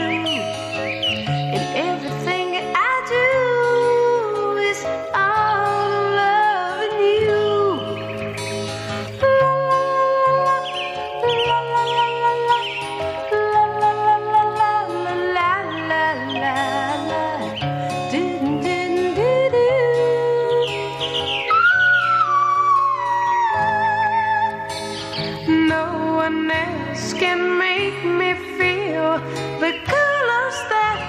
生命。one else can make me feel the colors that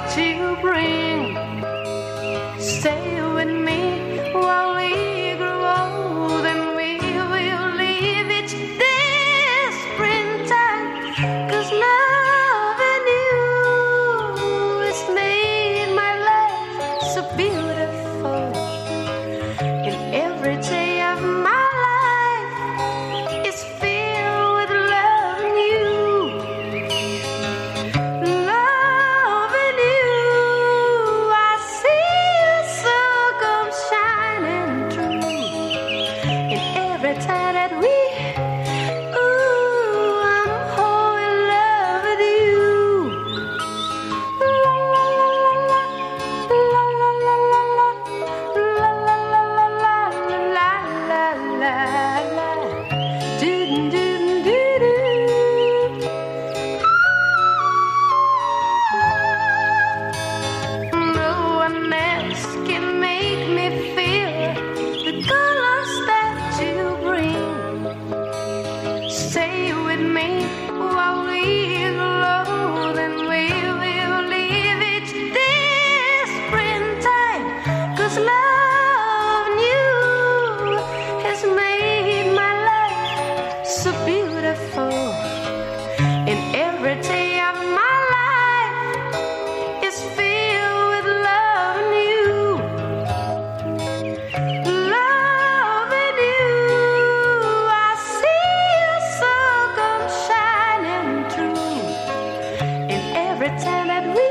me, make what we pretend that we